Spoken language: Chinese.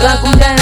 把孤单。